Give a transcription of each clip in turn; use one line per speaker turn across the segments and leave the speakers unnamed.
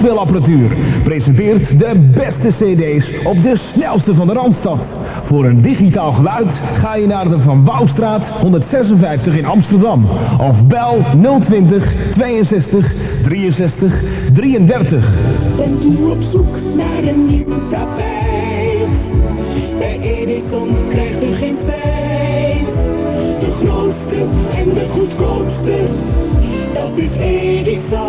afspeelapparatuur, presenteert de beste cd's op de snelste van de Randstad.
Voor een digitaal geluid ga je naar de Van Wouwstraat 156 in Amsterdam. Of bel 020 62 63 33.
Bent u op zoek naar een nieuw tapijt? Bij Edison krijgt u geen spijt. De grootste en de goedkoopste, dat is Edison.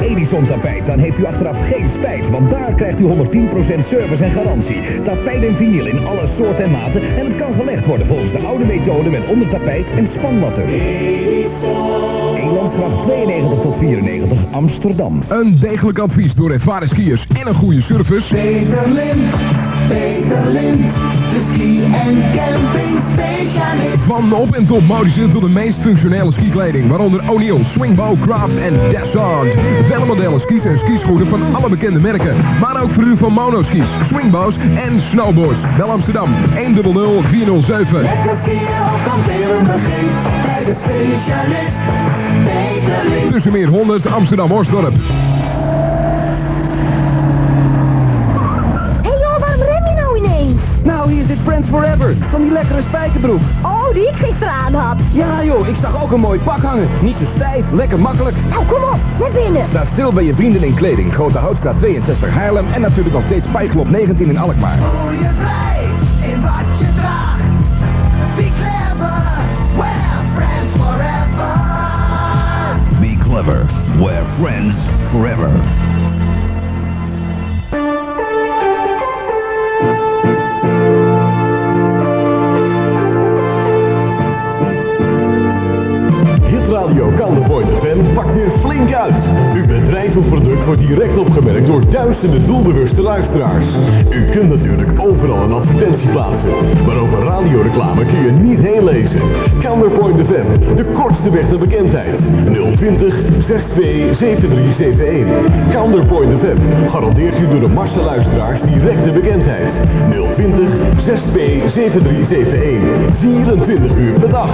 Edison tapijt.
Koop bij Edison Tapijt, dan heeft u achteraf geen spijt, want daar krijgt u 110% service en garantie. Tapijt en vinyl in alle soorten en maten en het kan gelegd worden volgens de oude methode met ondertapijt en spanmatten.
Edison.
Elandsgracht 92 tot 94 Amsterdam.
Een degelijk advies door ervaren skiers en een goede service.
Peter Lint, Peter Lint,
Van op en top modische tot de meest functionele skikleding, waaronder O'Neill, Swingbow, Craft en Dassault. Vele modellen skis en skischoenen van alle bekende merken, maar ook voor u van monoskis, swingbows en snowboards. Bel Amsterdam 100 407.
Lekker skiën begin, bij de specialist.
Tussen meer 100 Amsterdam Horsdorp.
Hé joh, waarom rem je nou ineens?
Nou, hier zit Friends Forever, van die lekkere spijkerbroek.
Oh, die ik gisteren aan had.
Ja joh, ik zag ook een mooi pak hangen. Niet te stijf, lekker makkelijk.
Nou, kom op, naar binnen.
Sta stil bij je vrienden in kleding. Grote Houtstraat 62 Haarlem en natuurlijk nog steeds Spijklop 19 in Alkmaar.
Voel je blij in wat je draagt? Be clever, wear friends forever.
Be clever, wear friends forever.
Pakt weer flink uit. Uw bedrijf of product wordt direct opgemerkt door duizenden doelbewuste luisteraars. U kunt natuurlijk overal een advertentie plaatsen, maar over radioreclame kun je niet heen lezen. Counterpoint FM, de kortste weg naar bekendheid. 020 62 7371. Counterpoint FM garandeert u door de massa luisteraars directe bekendheid. 020 62 7371. 24 uur per dag.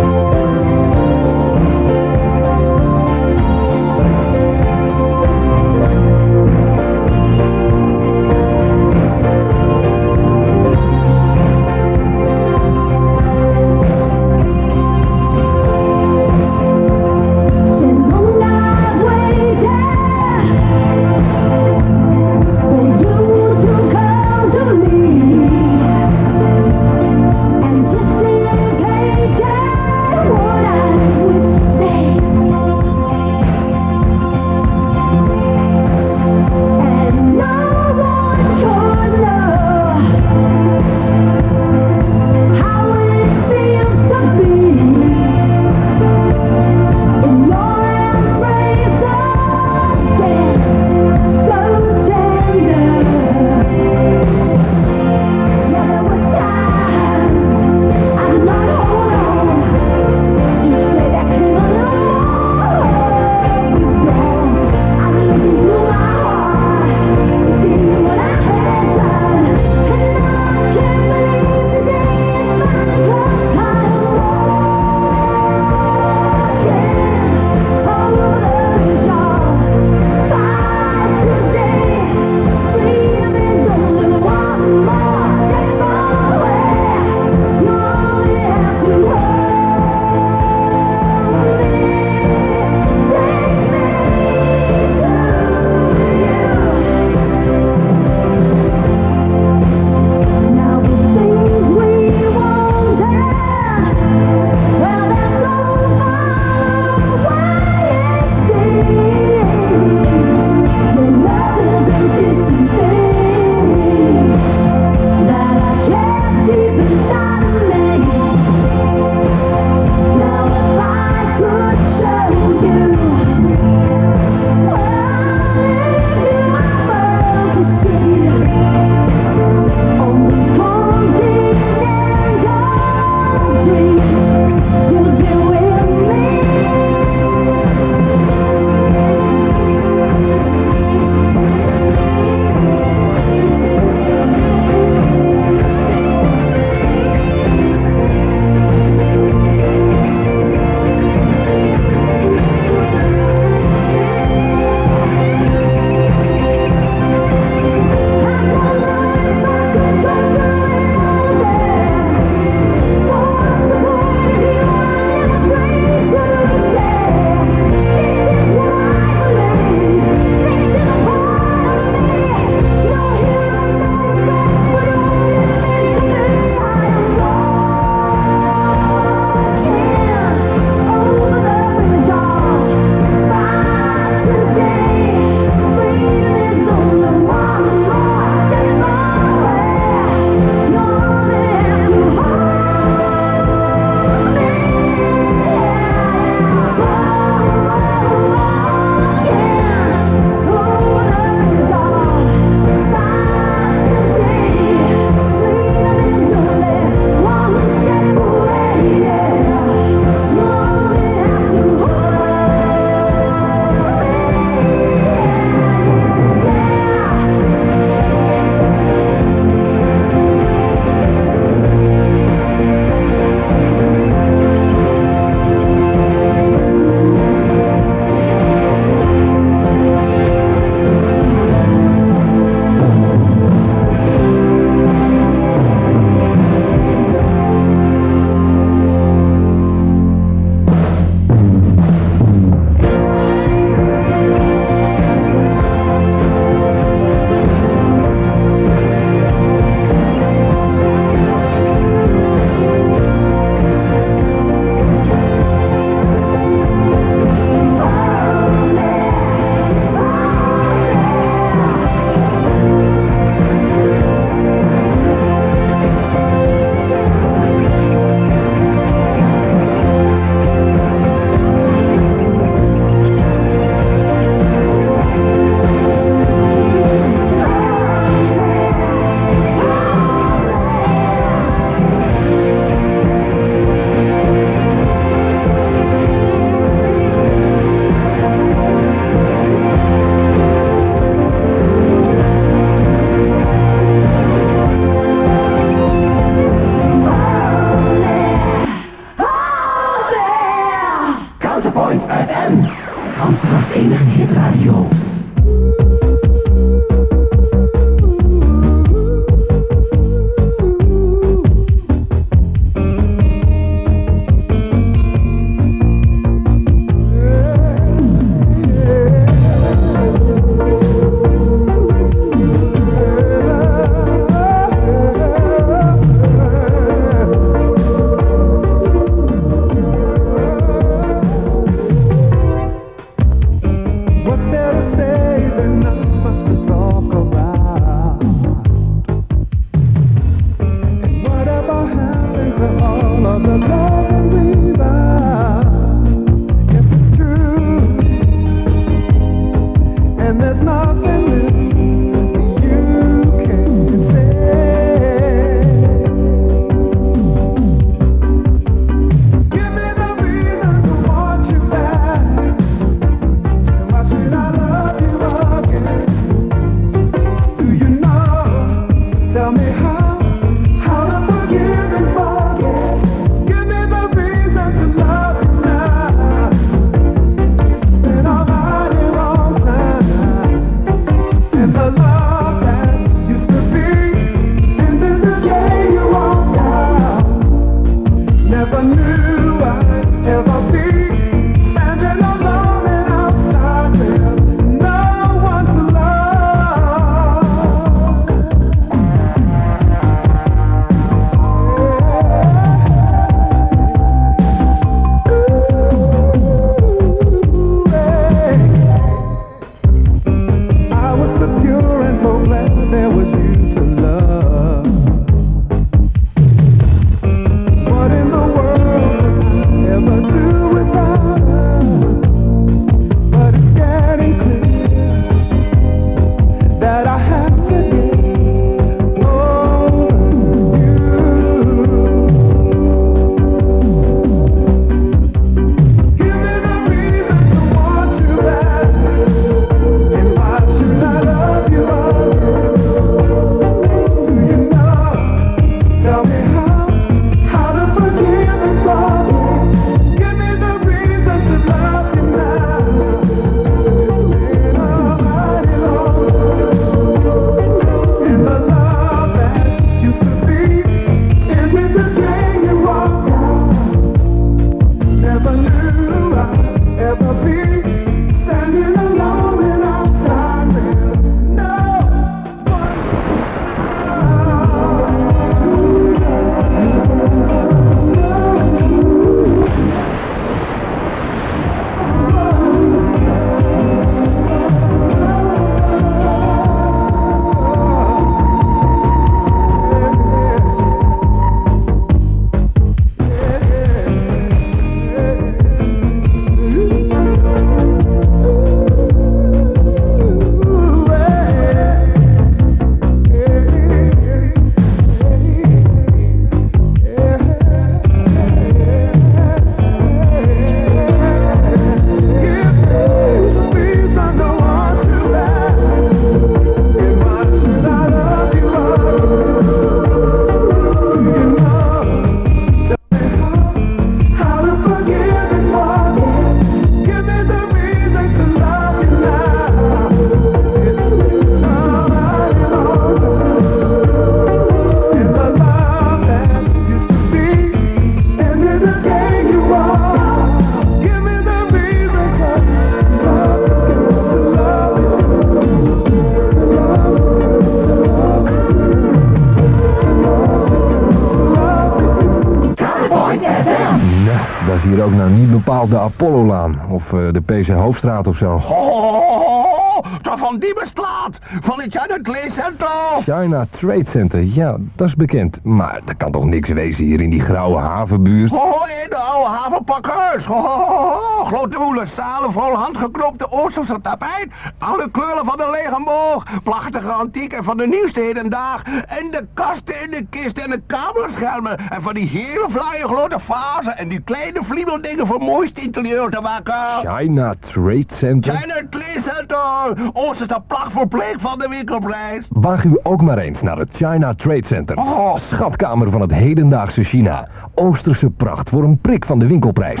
Bepaald de Apollo-laan. Of eh, de PC Hoofdstraat of zo.
Oh, toch van die beslaat, van het China Clay Center.
China Trade Center, ja, dat is bekend. Maar er kan toch niks wezen hier in die grauwe havenbuurt?
Oh, in de oude havenpakkers. Oh, grote woele zalen vol handgeknopte Oosterse tapijt. Alle kleuren van de regenboog. Prachtige antieken van de nieuwste hedendaag. En de kasten en de kisten en de kamerschermen. En van die hele fraaie grote vazen. En die kleine vliebeldingen voor mooiste interieur te maken.
China Trade Center?
China Clay Center. Oosterse pracht voor pleeg van de winkelprijs.
Waag u ook maar eens naar het China Trade Center.
Oh.
Schatkamer van het hedendaagse China. Oosterse pracht voor een prik van de winkelprijs.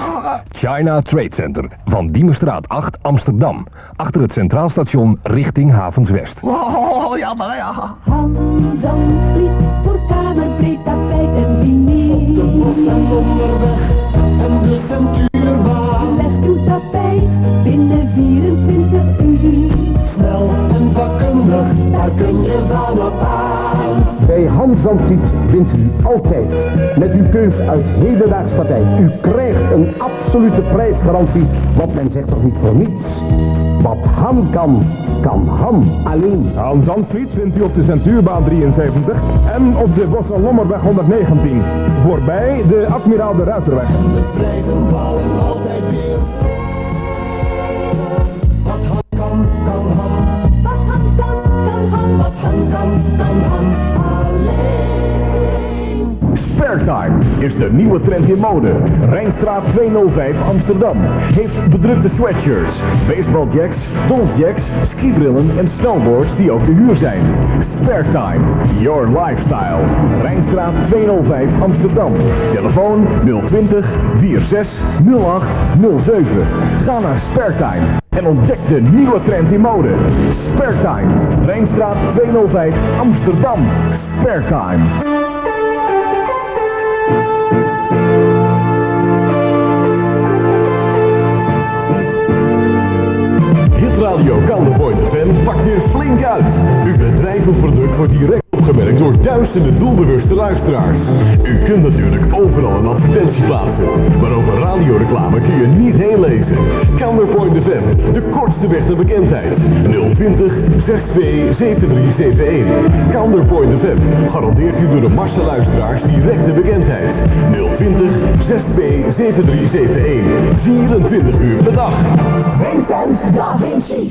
China Trade Center. Van Diemenstraat 8, Amsterdam. Achter het Centraal Station richting Havens West.
Oh, ja, maar ja.
Voor kamerbreed tapijt en vinyl. Leg uw tapijt binnen 24 uur.
Snel en vakkundig, daar kun je van op aan.
Bij Hans Zandvliet wint u altijd met uw keus uit hedendaags partij. U krijgt een absolute prijsgarantie, want men zegt toch niet voor niets. Wat Han kan, kan Han alleen.
Hans Zandvliet vindt u op de Centuurbaan 73 en op de Bosse Lommerweg 119. Voorbij de Admiraal de Ruiterweg.
De prijzen vallen altijd weer. Wat kan, kan Han.
Wat kan, kan Han.
Wat kan,
Sparetime is de nieuwe trend in mode. Rijnstraat 205 Amsterdam heeft bedrukte sweatshirts, baseballjacks, dolljacks, skibrillen en snowboards die ook te huur zijn. Sparetime, your lifestyle. Rijnstraat 205 Amsterdam. Telefoon 020 46 08 07. Ga naar Sparetime en ontdek de nieuwe trend in mode. Sparetime, Rijnstraat 205 Amsterdam. Sparetime.
Hitradio Calderboy FM pakt weer flink uit. Uw bedrijf of product wordt direct door duizenden doelbewuste luisteraars. U kunt natuurlijk overal een advertentie plaatsen, maar over radioreclame kun je niet heen lezen. Counterpoint FM, de kortste weg naar bekendheid. 020 62 7371. Counterpoint FM garandeert u door de massa luisteraars directe bekendheid. 020 62 7371. 24 uur per dag.
Vincent Da Vinci.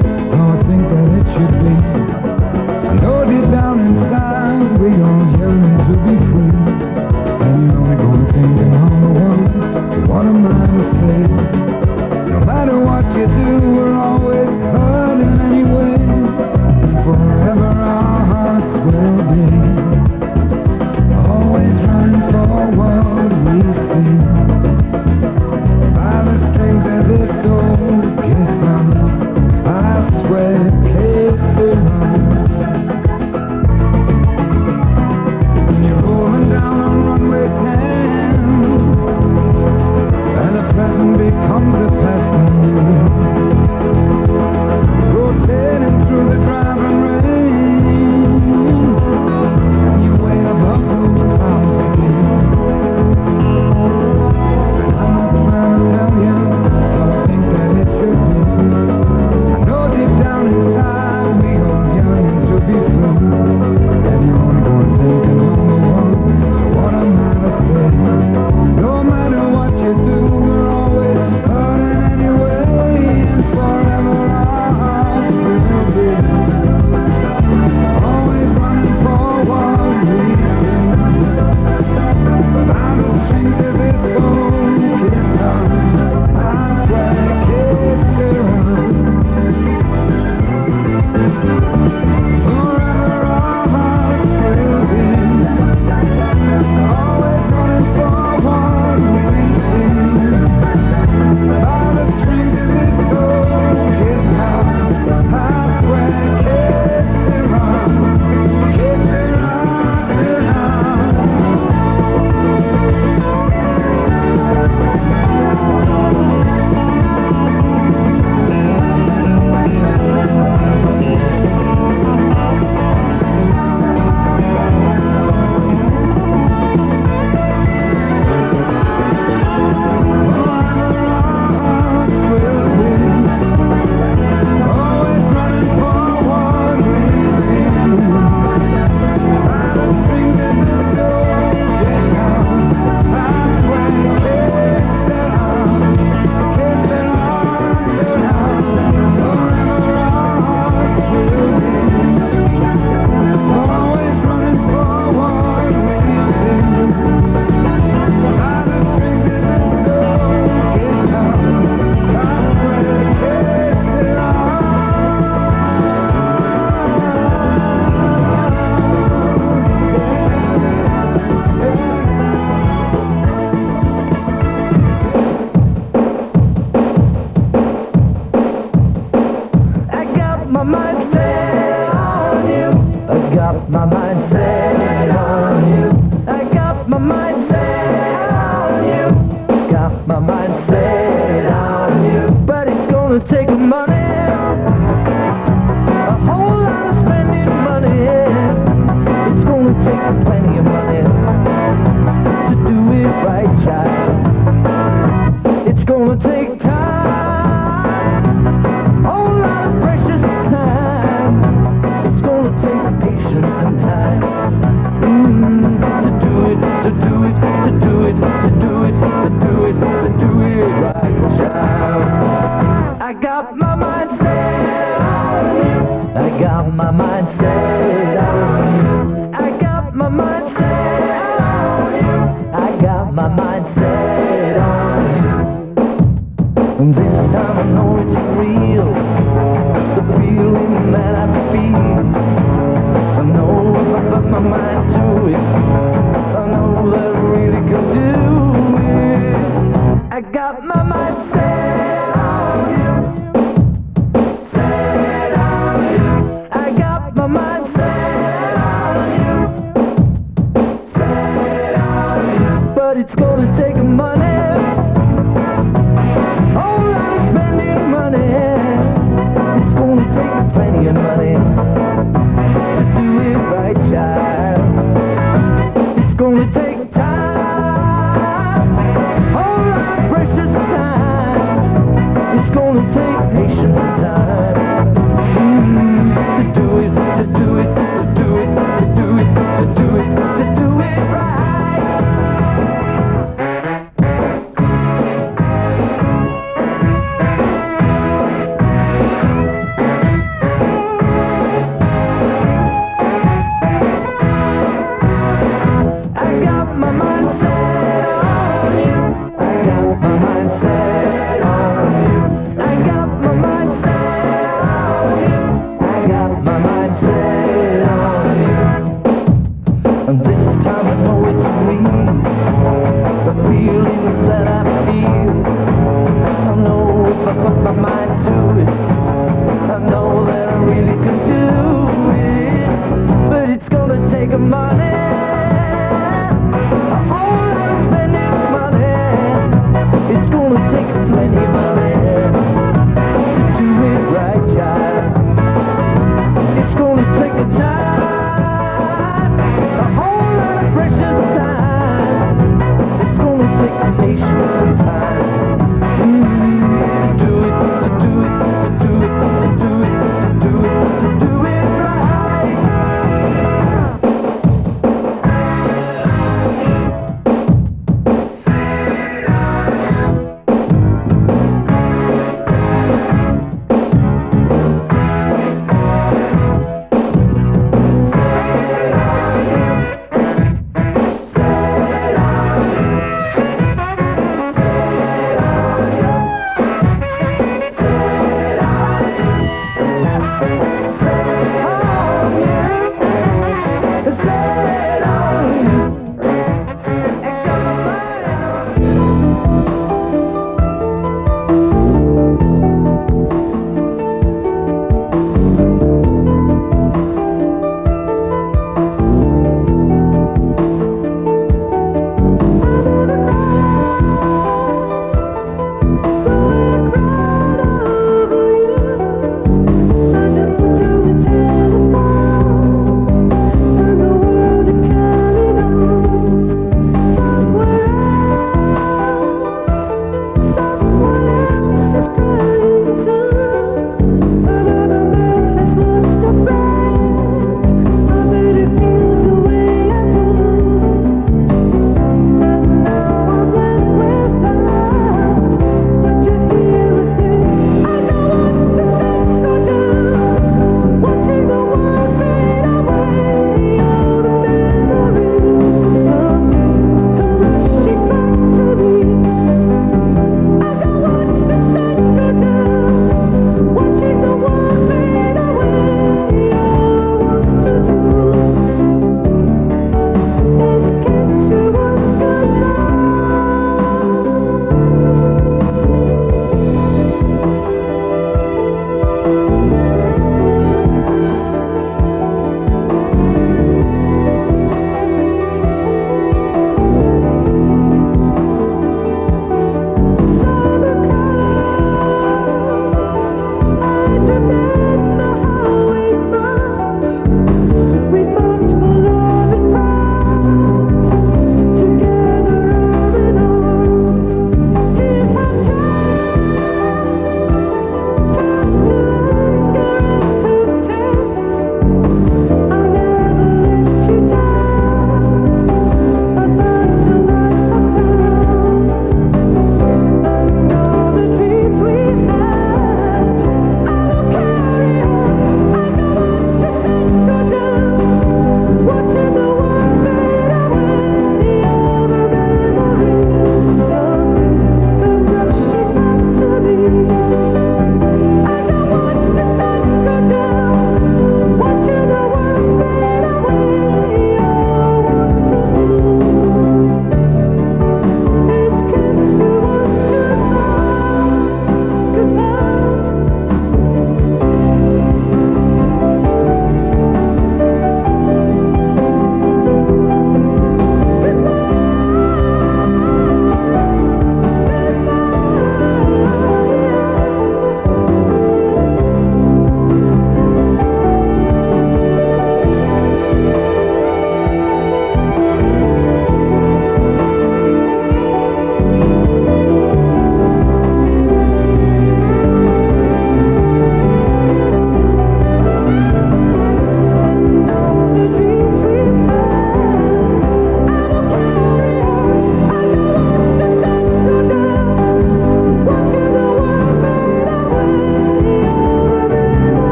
you do,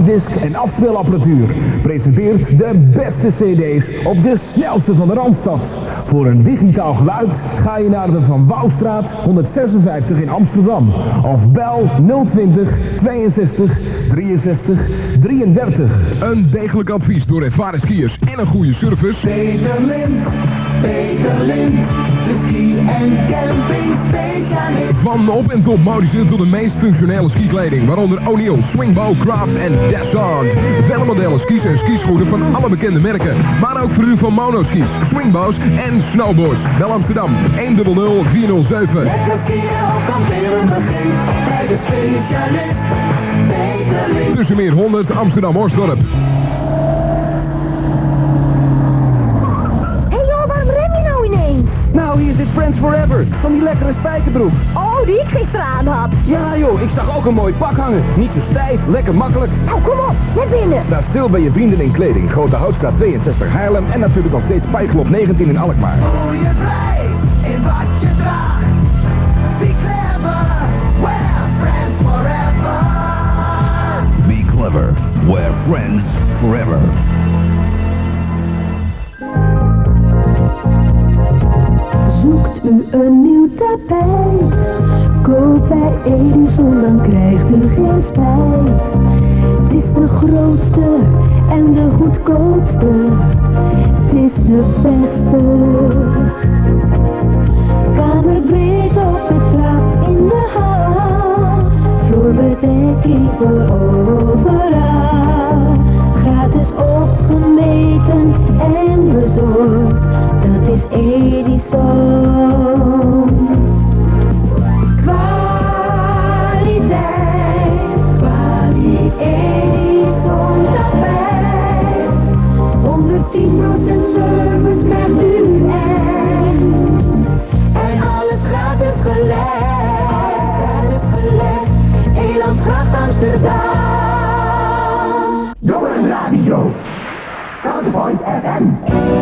compactdisc en afspeelapparatuur. Presenteert de beste cd's op de snelste van de Randstad. Voor een digitaal geluid ga je naar de Van Wouwstraat 156 in Amsterdam. Of bel 020 62 63 33.
Een degelijk advies door ervaren skiers en een goede service.
Peter Lind, Peter Lind,
Van op- en top modische tot de meest functionele skikleding, waaronder O'Neill, Swingbow, Craft en Descent. Vele modellen skis en skischoenen van alle bekende merken, maar ook voor u van monoskis, swingbows en snowboards. Bel Amsterdam 100 407.
Lekker skiën op kamperen begint bij de specialist. Peter Lind.
Tussenmeer 100 Amsterdam Horsdorp.
Nou,
hier zit Friends Forever, van die lekkere spijkerbroek.
Oh, die ik gisteren aan had.
Ja joh, ik zag ook een mooi pak hangen. Niet te stijf, lekker makkelijk.
Nou, kom op, naar binnen.
Sta stil bij je vrienden in kleding. Grote Houtstraat 62 Haarlem en natuurlijk nog steeds Spijkelop 19 in Alkmaar.
Voel je blij in wat je draagt. Be clever, wear friends forever.
Be clever. Wear friends forever.
Een nieuw tapijt? Koop bij Edison, dan krijgt u geen spijt. Het is de grootste en de goedkoopste. Het is de beste. Kamerbreed op de trap in de hal. Vloerbedekking voor overal. Gratis opgemeten en bezorgd. Dat is Edison.
Counterpoint FM.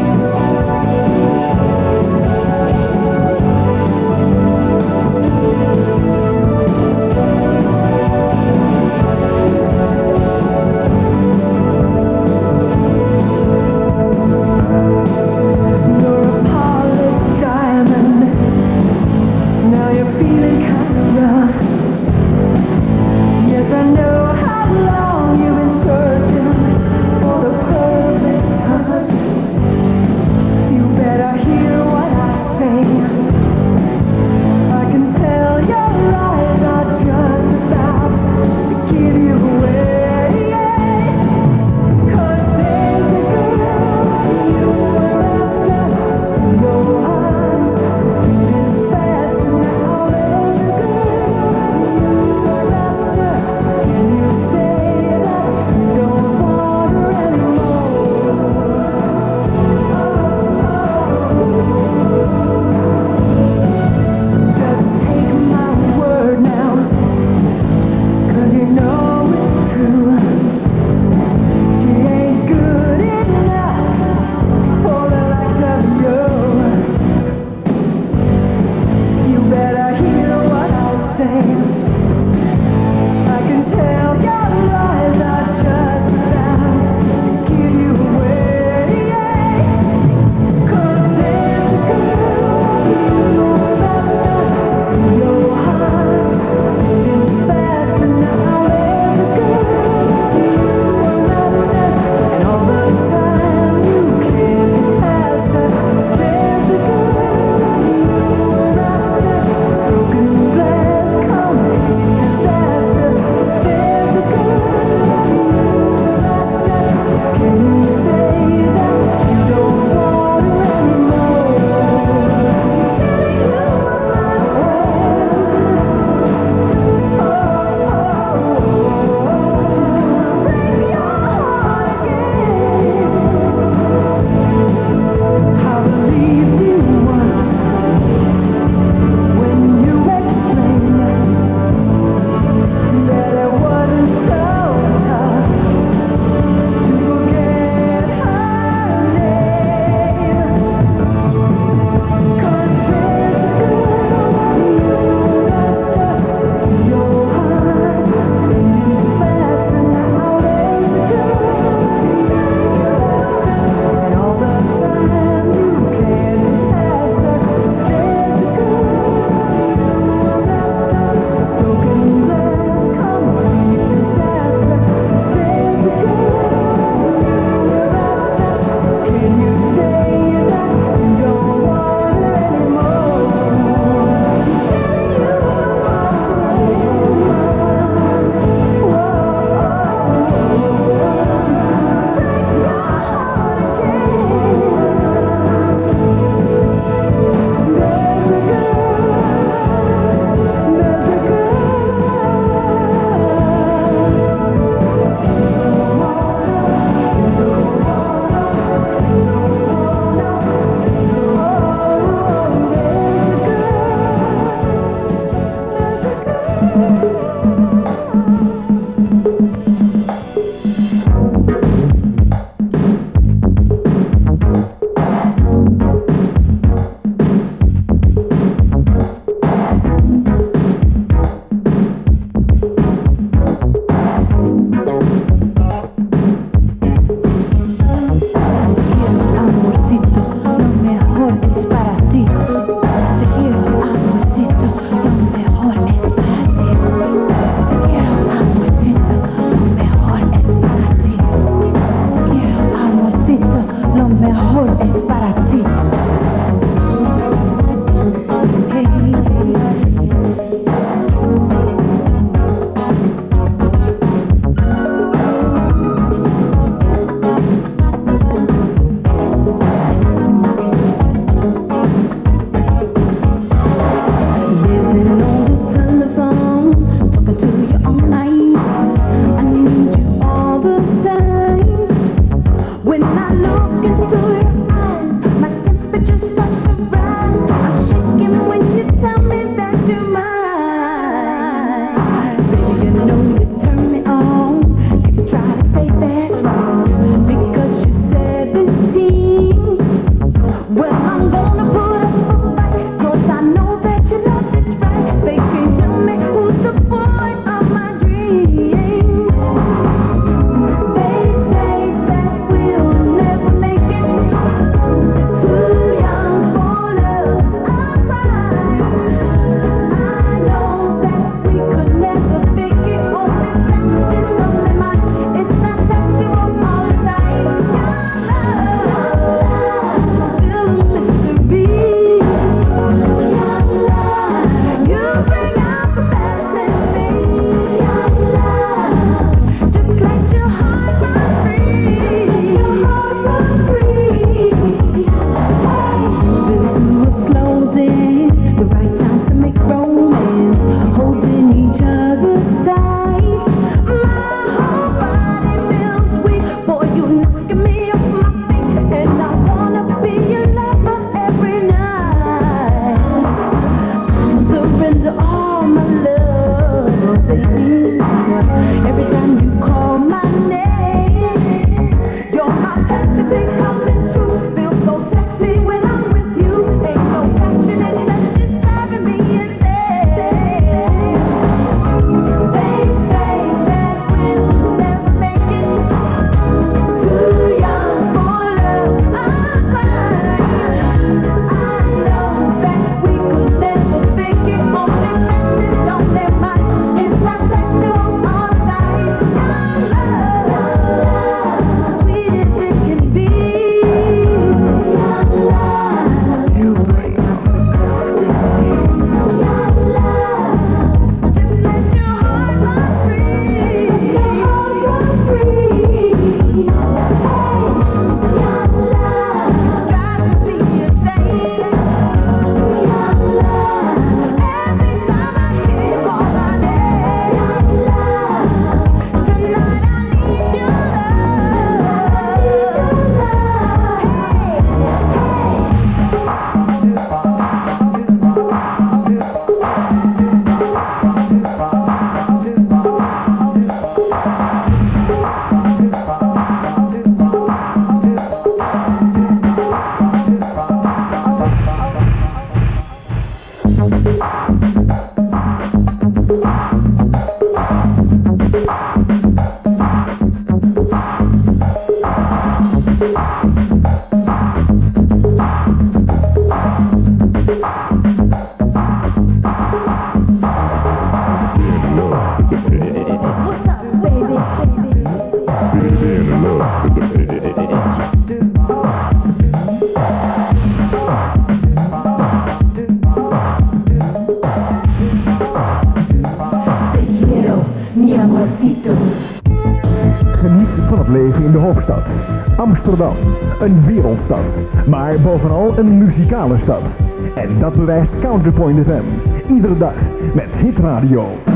Iedere dag met hitradio.
Summer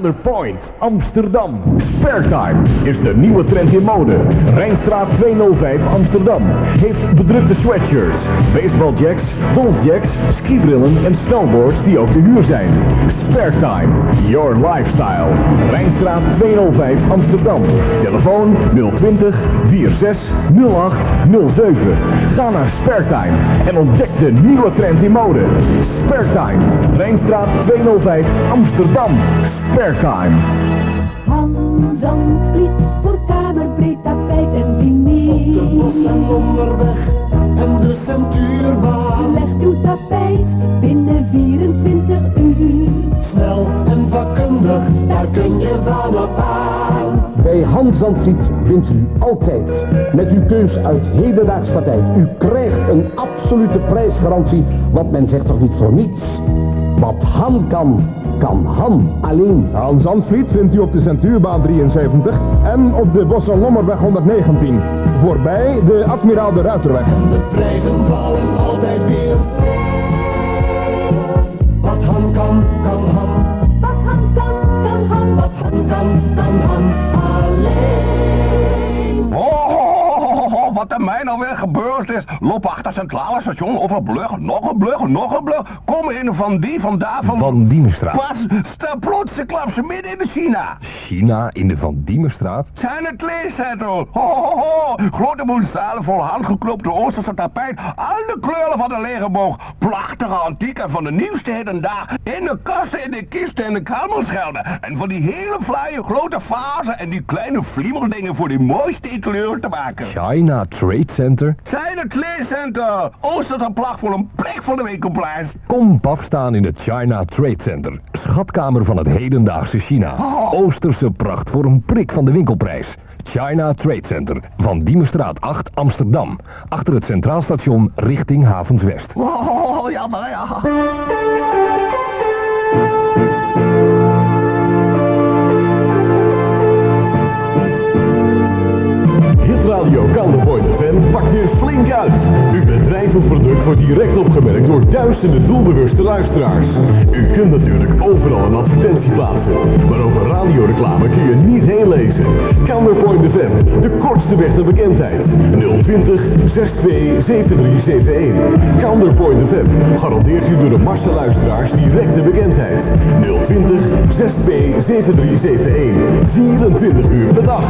Counterpoint Amsterdam. Sparetime is de nieuwe trend in mode. Rijnstraat 205 Amsterdam heeft bedrukte sweatshirts, baseballjacks, donsjacks, skibrillen en snowboards die ook te huur zijn. Sparetime, your lifestyle. Rijnstraat 205 Amsterdam. Telefoon 020 46 08 07. Ga naar Sparetime en ontdek de nieuwe trend in mode. Sparetime, Rijnstraat 205 Amsterdam. Sparetime.
Hans Zandvliet voor kamerbreed tapijt en vinyl.
Op en onderweg en de centuurbaan.
Legt uw tapijt binnen 24 uur.
Snel en vakkundig, daar kun je van op aan.
Bij Hans Zandvliet wint u altijd met uw keus uit hedendaags partij. U krijgt een absolute prijsgarantie, want men zegt toch niet voor niets. Wat Han kan, kan Han alleen.
Hans Zandvliet vindt u op de Centuurbaan 73 en op de Bos- en Lommerweg 119. Voorbij de Admiraal de Ruiterweg.
De prijzen vallen altijd weer. Wat Han kan, kan Han.
Wat Han kan, kan Han.
Wat Han kan,
wat er mij nou weer gebeurd is. Loop achter Centrale Station, overbluggen, nog een blug, nog een blug. Kom in van die, van daar, van...
Van Diemenstraat.
Pas, sta plots, ik klap ze midden in de China.
China in de Van Diemenstraat?
Zijn het kleedzettel. Ho, ho, ho. Grote boel zalen vol handgekloopte Oosterse tapijt. Al de kleuren van de legerboog. Prachtige antieken van de nieuwste hedendaag. In de kasten, in de kisten en de kamerschelden. En van die hele fraaie grote vazen en die kleine vliemerdingen voor die mooiste interieur te maken.
China Trade Center?
Zijn het kleedcenter. Oosterse placht voor een plek voor de winkelprijs.
Kom staan in het China Trade Center. Schatkamer van het hedendaagse China. Oosterse pracht voor een prik van de winkelprijs. China Trade Center. Van Diemenstraat 8 Amsterdam. Achter het Centraal Station richting Havens West.
Oh, ja.
Hitradio Counterpoint FM pakt weer flink uit. Uw bedrijf of product wordt direct opgemerkt door duizenden doelbewuste luisteraars. U kunt natuurlijk overal een advertentie plaatsen, maar over radioreclame kun je niet heen lezen. Counterpoint FM, de kortste weg naar bekendheid. 020 62 7371. Counterpoint FM garandeert u door de massa luisteraars directe bekendheid. 020 6B 7371. 24 uur per dag.